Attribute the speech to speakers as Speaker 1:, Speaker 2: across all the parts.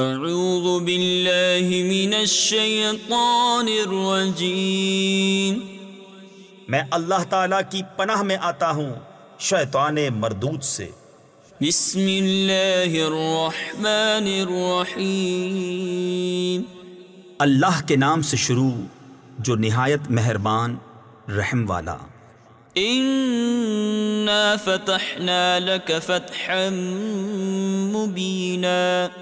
Speaker 1: اعوذ باللہ من الشیطان
Speaker 2: الرجیم میں اللہ تعالی کی پناہ میں آتا ہوں شیطان مردود سے بسم اللہ الرحمن الرحیم اللہ کے نام سے شروع جو نہایت مہربان رحم والا
Speaker 1: اِنَّا فَتَحْنَا لَكَ فَتْحًا مُبِينًا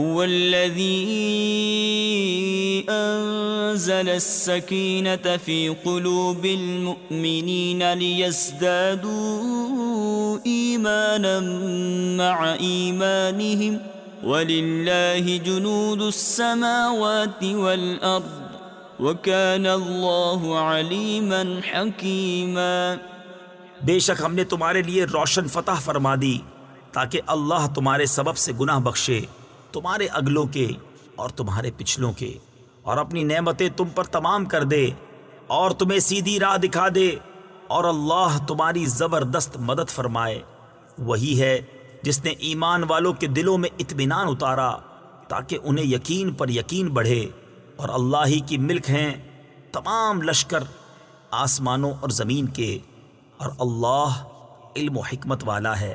Speaker 1: هو الذي السكينة في قلوب المؤمنين ليزدادوا مع جنود السماوات
Speaker 2: وكان حکیم بے شک ہم نے تمہارے لیے روشن فتح فرما دی تاکہ اللہ تمہارے سبب سے گناہ بخشے تمہارے اگلوں کے اور تمہارے پچھلوں کے اور اپنی نعمتیں تم پر تمام کر دے اور تمہیں سیدھی راہ دکھا دے اور اللہ تمہاری زبردست مدد فرمائے وہی ہے جس نے ایمان والوں کے دلوں میں اطمینان اتارا تاکہ انہیں یقین پر یقین بڑھے اور اللہ ہی کی ملک ہیں تمام لشکر آسمانوں اور زمین کے اور اللہ علم و حکمت والا ہے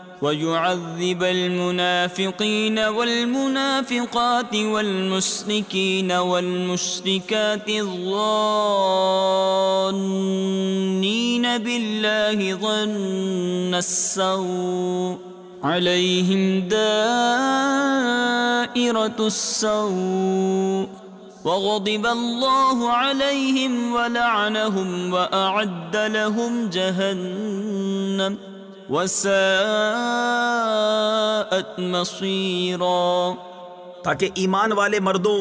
Speaker 1: ويعذب المنافقين والمنافقات والمشركين والمشركات الظنين بالله ظن السوء عليهم دائرة السوء وغضب الله عليهم ولعنهم وأعد لهم جهنم
Speaker 2: وسو تاکہ ایمان والے مردوں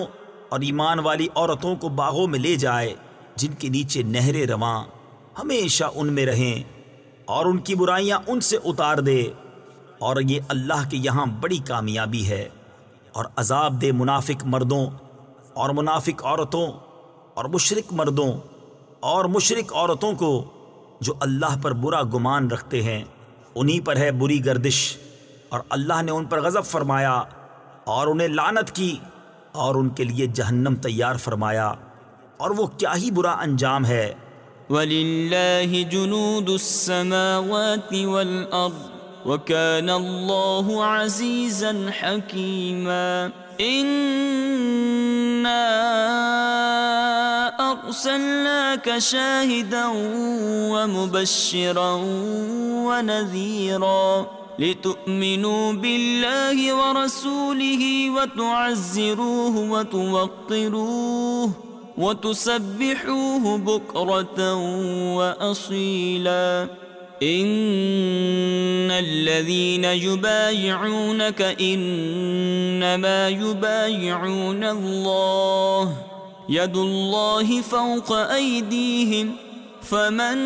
Speaker 2: اور ایمان والی عورتوں کو باغوں میں لے جائے جن کے نیچے نہریں رواں ہمیشہ ان میں رہیں اور ان کی برائیاں ان سے اتار دے اور یہ اللہ کے یہاں بڑی کامیابی ہے اور عذاب دے منافق مردوں اور منافق عورتوں اور مشرق مردوں اور مشرق عورتوں کو جو اللہ پر برا گمان رکھتے ہیں انہی پر ہے بری گردش اور اللہ نے ان پر غضب فرمایا اور انہیں لانت کی اور ان کے لیے جہنم تیار فرمایا اور وہ کیا ہی برا انجام ہے وَلِلَّهِ جُنُودُ السَّمَاوَاتِ
Speaker 1: وَالْأَرْضِ وَكَانَ اللَّهُ عَزِيزًا حَكِيمًا إِنَّا أَرْسَلْنَاكَ شَاهِدًا وَمُبَشِّرًا ونذيرا لتؤمنوا بالله ورسوله وتعزروه وتوقروه وتسبحوه بكرة وأصيلا ان الذين يبايعونك انما يبايعون الله يد الله فوق ايديهم فمن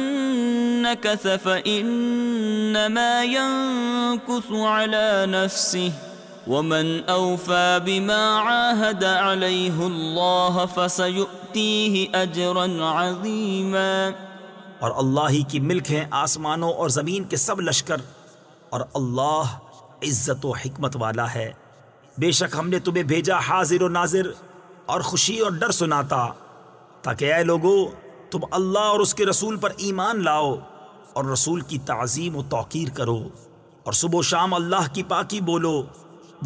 Speaker 1: نكس فإنما ينكس على نفسه ومن أوفى
Speaker 2: بما عاهد عليه الله فسيؤتيه أجرا عظيما اور اللہ ہی کی ملک ہیں آسمانوں اور زمین کے سب لشکر اور اللہ عزت و حکمت والا ہے بے شک ہم نے تمہیں بھیجا حاضر و ناظر اور خوشی اور ڈر سناتا تاکہ اے لوگوں تم اللہ اور اس کے رسول پر ایمان لاؤ اور رسول کی تعظیم و توقیر کرو اور صبح و شام اللہ کی پاکی بولو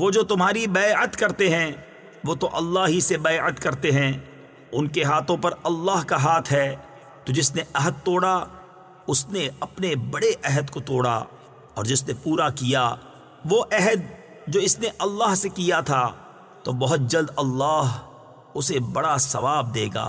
Speaker 2: وہ جو تمہاری بیعت کرتے ہیں وہ تو اللہ ہی سے بیعت کرتے ہیں ان کے ہاتھوں پر اللہ کا ہاتھ ہے تو جس نے عہد توڑا اس نے اپنے بڑے عہد کو توڑا اور جس نے پورا کیا وہ عہد جو اس نے اللہ سے کیا تھا تو بہت جلد اللہ اسے بڑا ثواب دے گا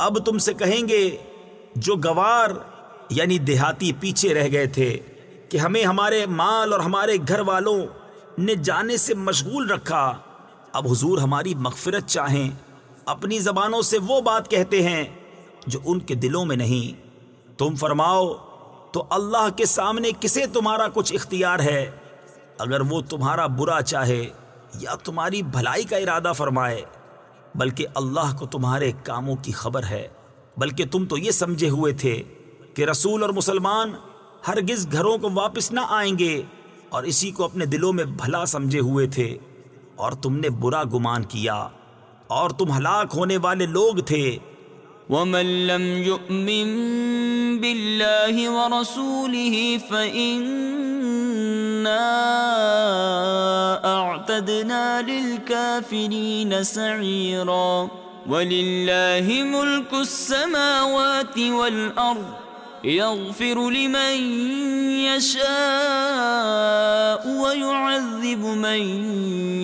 Speaker 2: اب تم سے کہیں گے جو گوار یعنی دیہاتی پیچھے رہ گئے تھے کہ ہمیں ہمارے مال اور ہمارے گھر والوں نے جانے سے مشغول رکھا اب حضور ہماری مغفرت چاہیں اپنی زبانوں سے وہ بات کہتے ہیں جو ان کے دلوں میں نہیں تم فرماؤ تو اللہ کے سامنے کسے تمہارا کچھ اختیار ہے اگر وہ تمہارا برا چاہے یا تمہاری بھلائی کا ارادہ فرمائے بلکہ اللہ کو تمہارے کاموں کی خبر ہے بلکہ تم تو یہ سمجھے ہوئے تھے کہ رسول اور مسلمان ہرگز گھروں کو واپس نہ آئیں گے اور اسی کو اپنے دلوں میں بھلا سمجھے ہوئے تھے اور تم نے برا گمان کیا اور تم ہلاک ہونے والے لوگ تھے
Speaker 1: اعتدنا للكافرين سعيرا ولله ملك السماوات والارض يغفر لمن يشاء ويعذب من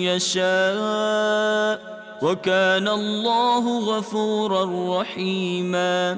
Speaker 1: يشاء وكان الله غفورا رحيما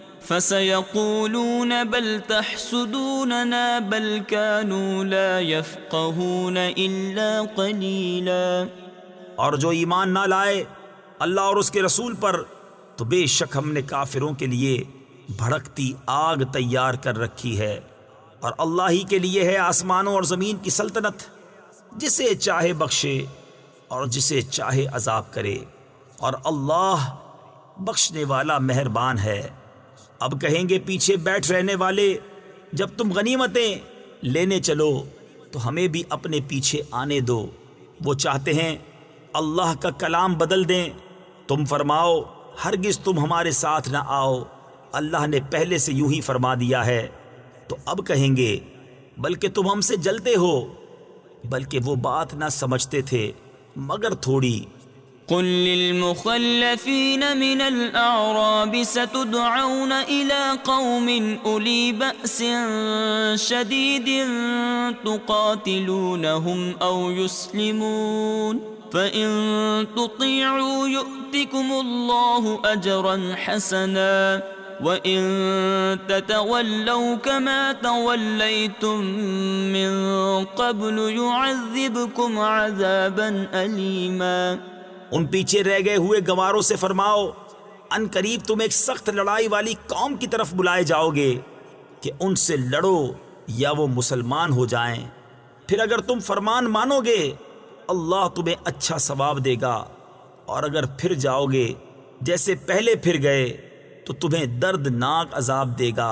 Speaker 1: قَلِيلًا
Speaker 2: اور جو ایمان نہ لائے اللہ اور اس کے رسول پر تو بے شک ہم نے کافروں کے لیے بھڑکتی آگ تیار کر رکھی ہے اور اللہ ہی کے لیے ہے آسمانوں اور زمین کی سلطنت جسے چاہے بخشے اور جسے چاہے عذاب کرے اور اللہ بخشنے والا مہربان ہے اب کہیں گے پیچھے بیٹھ رہنے والے جب تم غنیمتیں لینے چلو تو ہمیں بھی اپنے پیچھے آنے دو وہ چاہتے ہیں اللہ کا کلام بدل دیں تم فرماؤ ہرگز تم ہمارے ساتھ نہ آؤ اللہ نے پہلے سے یوں ہی فرما دیا ہے تو اب کہیں گے بلکہ تم ہم سے جلتے ہو بلکہ وہ بات نہ سمجھتے تھے مگر تھوڑی قل
Speaker 1: للمخلفين من الأعراب ستدعون إلى قوم أولي بأس شديد تقاتلونهم أو يسلمون فإن تطيعوا يؤتكم الله أجرا حسنا وَإِن تَتَوَلَّوْا كَمَا تَوَلَّيْتُمْ مِنْ
Speaker 2: قَبْلُ يُعَذِّبْكُمْ عَذَابًا أَلِيمًا ان پیچھے رہ گئے ہوئے گواروں سے فرماؤ ان قریب تم ایک سخت لڑائی والی قوم کی طرف بلائے جاؤ گے کہ ان سے لڑو یا وہ مسلمان ہو جائیں پھر اگر تم فرمان مانو گے اللہ تمہیں اچھا ثواب دے گا اور اگر پھر جاؤ گے جیسے پہلے پھر گئے تو تمہیں دردناک عذاب دے گا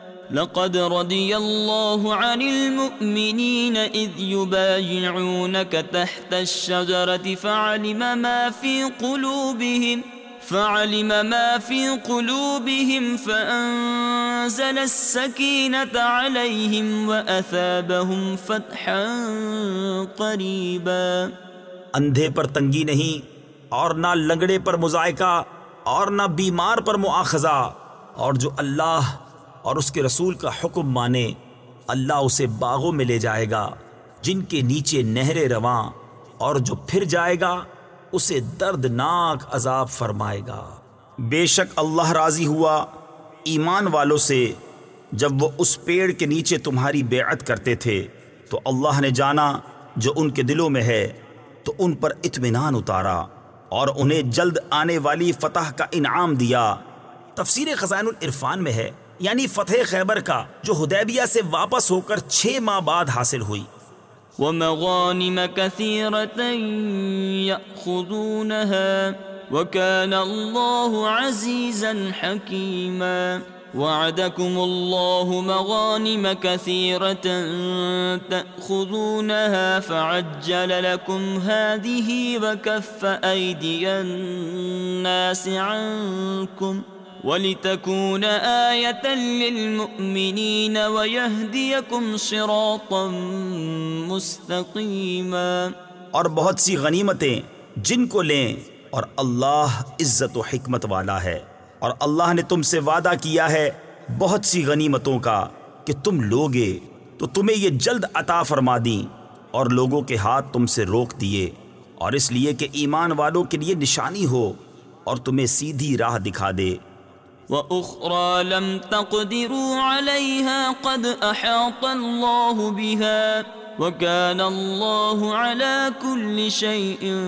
Speaker 1: لقد رضي الله عن المؤمنين إذ يبايعونك تحت الشجرة فعلم فعلم ما ما في في قلوبهم قلوبهم فأنزل السكينة
Speaker 2: عليهم وأثابهم فتحا قريبا اندھے پر تنگی نہیں اور نہ لنگڑے پر مزائقہ اور نہ بیمار پر مواخذہ اور جو اللہ اور اس کے رسول کا حکم مانے اللہ اسے باغوں میں لے جائے گا جن کے نیچے نہرے رواں اور جو پھر جائے گا اسے دردناک عذاب فرمائے گا بے شک اللہ راضی ہوا ایمان والوں سے جب وہ اس پیڑ کے نیچے تمہاری بیعت کرتے تھے تو اللہ نے جانا جو ان کے دلوں میں ہے تو ان پر اطمینان اتارا اور انہیں جلد آنے والی فتح کا انعام دیا تفسیر خزائن العرفان میں ہے یعنی فتح خیبر کا جو ہدیبیہ سے واپس ہو کر چھ ماہ بعد حاصل ہوئی
Speaker 1: ومغانم كثيرة كثيرة يأخذونها وكان الله الله عزيزا حكيما وعدكم مغانم تأخذونها فعجل لكم هذه وكف أيدي الناس عنكم وَلِتَكُونَ آيَةً
Speaker 2: وَيَهْدِيَكُمْ صِرَاطًا اور بہت سی غنیمتیں جن کو لیں اور اللہ عزت و حکمت والا ہے اور اللہ نے تم سے وعدہ کیا ہے بہت سی غنیمتوں کا کہ تم لوگے تو تمہیں یہ جلد عطا فرما دیں اور لوگوں کے ہاتھ تم سے روک دیے اور اس لیے کہ ایمان والوں کے لیے نشانی ہو اور تمہیں سیدھی راہ دکھا دے
Speaker 1: وأخرى لم تقدروا عليها قد أحاط الله بها وكان الله على كل شيء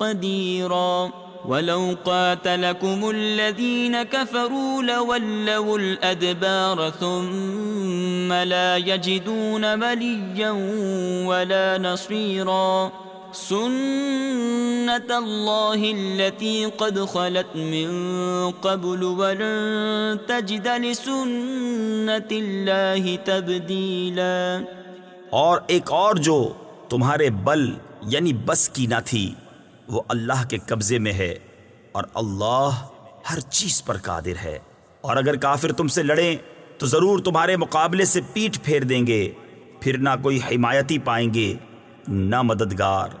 Speaker 1: قديرا ولو قاتلكم الذين كفروا لولوا الأدبار ثم لا يجدون مليا ولا نصيرا سنت اللہ قد خلت من قبل ولن تجد لسنت اللہ
Speaker 2: تبدیلا اور ایک اور جو تمہارے بل یعنی بس کی نہ تھی وہ اللہ کے قبضے میں ہے اور اللہ ہر چیز پر قادر ہے اور اگر کافر تم سے لڑیں تو ضرور تمہارے مقابلے سے پیٹ پھیر دیں گے پھر نہ کوئی حمایتی پائیں گے نہ مددگار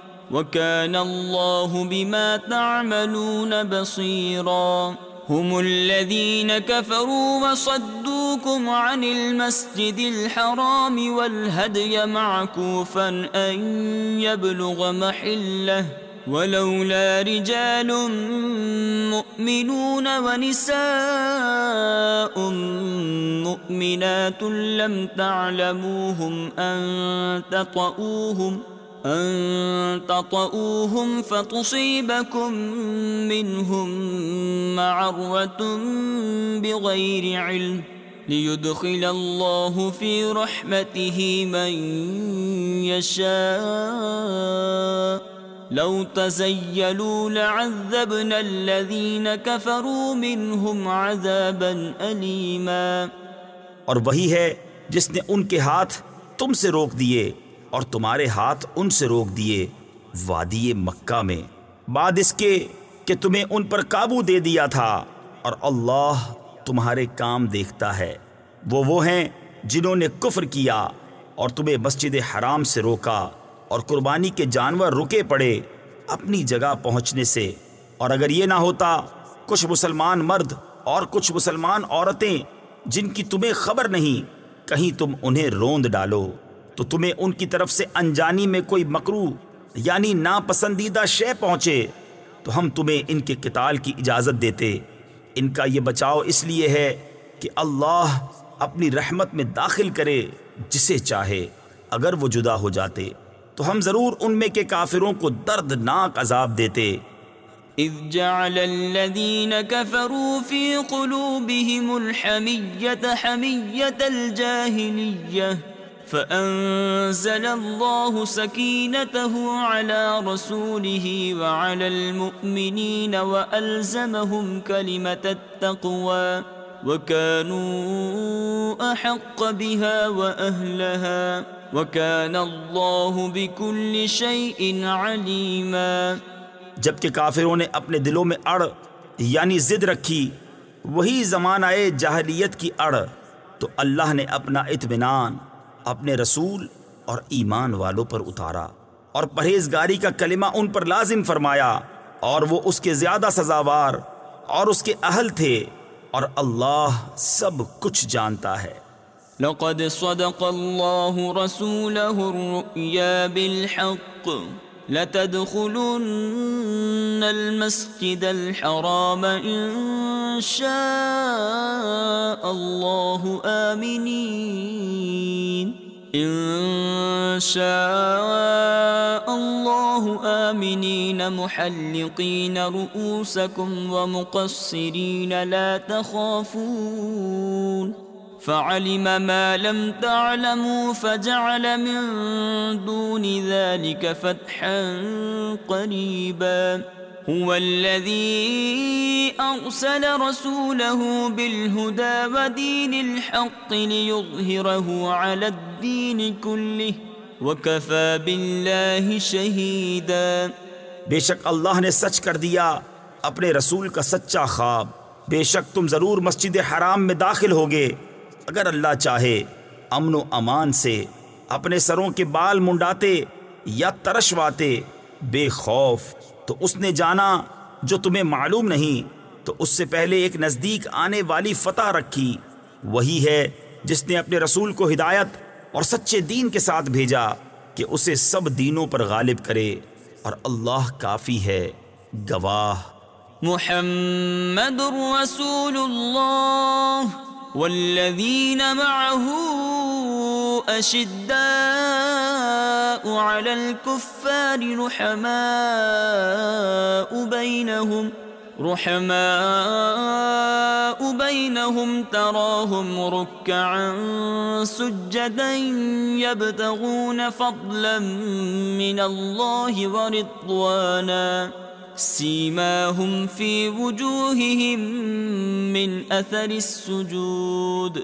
Speaker 1: وَكَانَ اللَّهُ بِمَا تَعْمَلُونَ بَصِيرًا هُمُ الَّذِينَ كَفَرُوا وَصَدُّوكُمْ عَنِ الْمَسْجِدِ الْحَرَامِ وَالْهَدْيَ مَعْكُوفًا أَنْ يَبْلُغَ مَحِلَّهُ ولولا رجال مؤمنون ونساء مؤمنات لم تعلموهم أن تطؤوهم ان تطؤوهم فتصيبكم منهم معروة بغير علم ليدخل الله في رحمته من يشاء لو تزيلوا لعذبنا
Speaker 2: الذين كفروا منهم عذابا أليما اور وہی ہے جس نے ان کے ہاتھ تم سے روک دیئے اور تمہارے ہاتھ ان سے روک دیے وادی مکہ میں بعد اس کے کہ تمہیں ان پر قابو دے دیا تھا اور اللہ تمہارے کام دیکھتا ہے وہ وہ ہیں جنہوں نے کفر کیا اور تمہیں مسجد حرام سے روکا اور قربانی کے جانور رکے پڑے اپنی جگہ پہنچنے سے اور اگر یہ نہ ہوتا کچھ مسلمان مرد اور کچھ مسلمان عورتیں جن کی تمہیں خبر نہیں کہیں تم انہیں روند ڈالو تو تمہیں ان کی طرف سے انجانی میں کوئی مکرو یعنی ناپسندیدہ شے پہنچے تو ہم تمہیں ان کے کتال کی اجازت دیتے ان کا یہ بچاؤ اس لیے ہے کہ اللہ اپنی رحمت میں داخل کرے جسے چاہے اگر وہ جدا ہو جاتے تو ہم ضرور ان میں کے کافروں کو دردناک عذاب دیتے اذ
Speaker 1: جعل فأنزل الله سكينته على رسوله وعلى المؤمنين وألزمهم كلمة التقوى وكانوا أحق بها وأهلها وكان الله
Speaker 2: بكل شيء عليما جبکہ کافروں نے اپنے دلوں میں اڑ یعنی زد رکھی وہی زمانہ جاہلیت کی اڑ تو اللہ نے اپنا اطمینان اپنے رسول اور ایمان والوں پر اتارا اور پرہیزگاری کا کلمہ ان پر لازم فرمایا اور وہ اس کے زیادہ سزاوار اور اس کے اہل تھے اور اللہ سب کچھ جانتا ہے
Speaker 1: لقد صدق اللہ الرؤیا بالحق لتدخلن المسجد الحرام ان شاء الله امنين ان شاء الله امنين محلقين رؤوسكم ومقصرين لا تخافون فعلم ما لم تعلموا فجعل من دون ذلك فتحا قريبا هو الذي أرسل رسوله بالهدى ودين الحق ليظهره على الدين كله وكفى
Speaker 2: بالله شهيدا بے شک اللہ نے سچ کر دیا اپنے رسول کا سچا خواب بے شک تم ضرور مسجد حرام میں داخل ہوگے اگر اللہ چاہے امن و امان سے اپنے سروں کے بال منڈاتے یا ترشواتے بے خوف تو اس نے جانا جو تمہیں معلوم نہیں تو اس سے پہلے ایک نزدیک آنے والی فتح رکھی وہی ہے جس نے اپنے رسول کو ہدایت اور سچے دین کے ساتھ بھیجا کہ اسے سب دینوں پر غالب کرے اور اللہ کافی ہے گواہ
Speaker 1: محمد رسول
Speaker 2: اللہ والذین
Speaker 1: معه اشداء على الكفار رحماء بينهم رحماء بينهم تراهم ركعا سجدا يبتغون فضلا من الله ورضوانا سیماہم فی وجوہہم من اثر السجود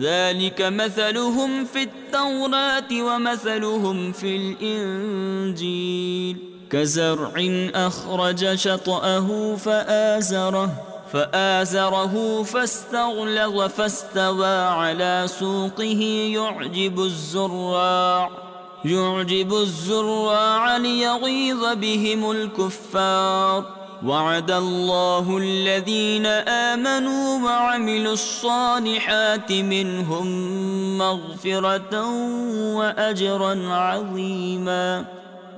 Speaker 1: ذلك مثلهم فی التوراة ومثلهم فی الانجیل كزرع اخرج شطأه فآزره فآزره فاستغلظ فاستوى على سوقه يعجب الزراع يعجب الزراع ليغيظ بهم الكفار وعد الله الذين آمنوا وعملوا الصالحات منهم مغفرة وأجرا عظيما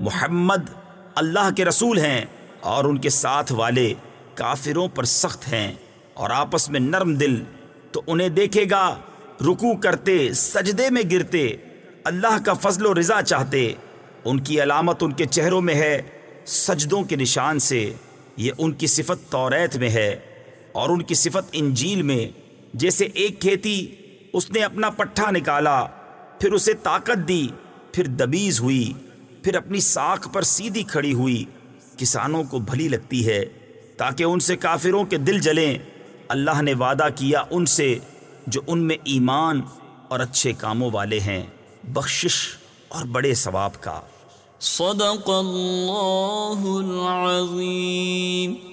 Speaker 2: محمد اللہ کے رسول ہیں اور ان کے ساتھ والے کافروں پر سخت ہیں اور آپس میں نرم دل تو انہیں دیکھے گا رکو کرتے سجدے میں گرتے اللہ کا فضل و رضا چاہتے ان کی علامت ان کے چہروں میں ہے سجدوں کے نشان سے یہ ان کی صفت توریت میں ہے اور ان کی صفت انجیل میں جیسے ایک کھیتی اس نے اپنا پٹھا نکالا پھر اسے طاقت دی پھر دبیز ہوئی پھر اپنی ساکھ پر سیدھی کھڑی ہوئی کسانوں کو بھلی لگتی ہے تاکہ ان سے کافروں کے دل جلیں اللہ نے وعدہ کیا ان سے جو ان میں ایمان اور اچھے کاموں والے ہیں بخشش اور بڑے ثواب کا
Speaker 1: صدق اللہ العظیم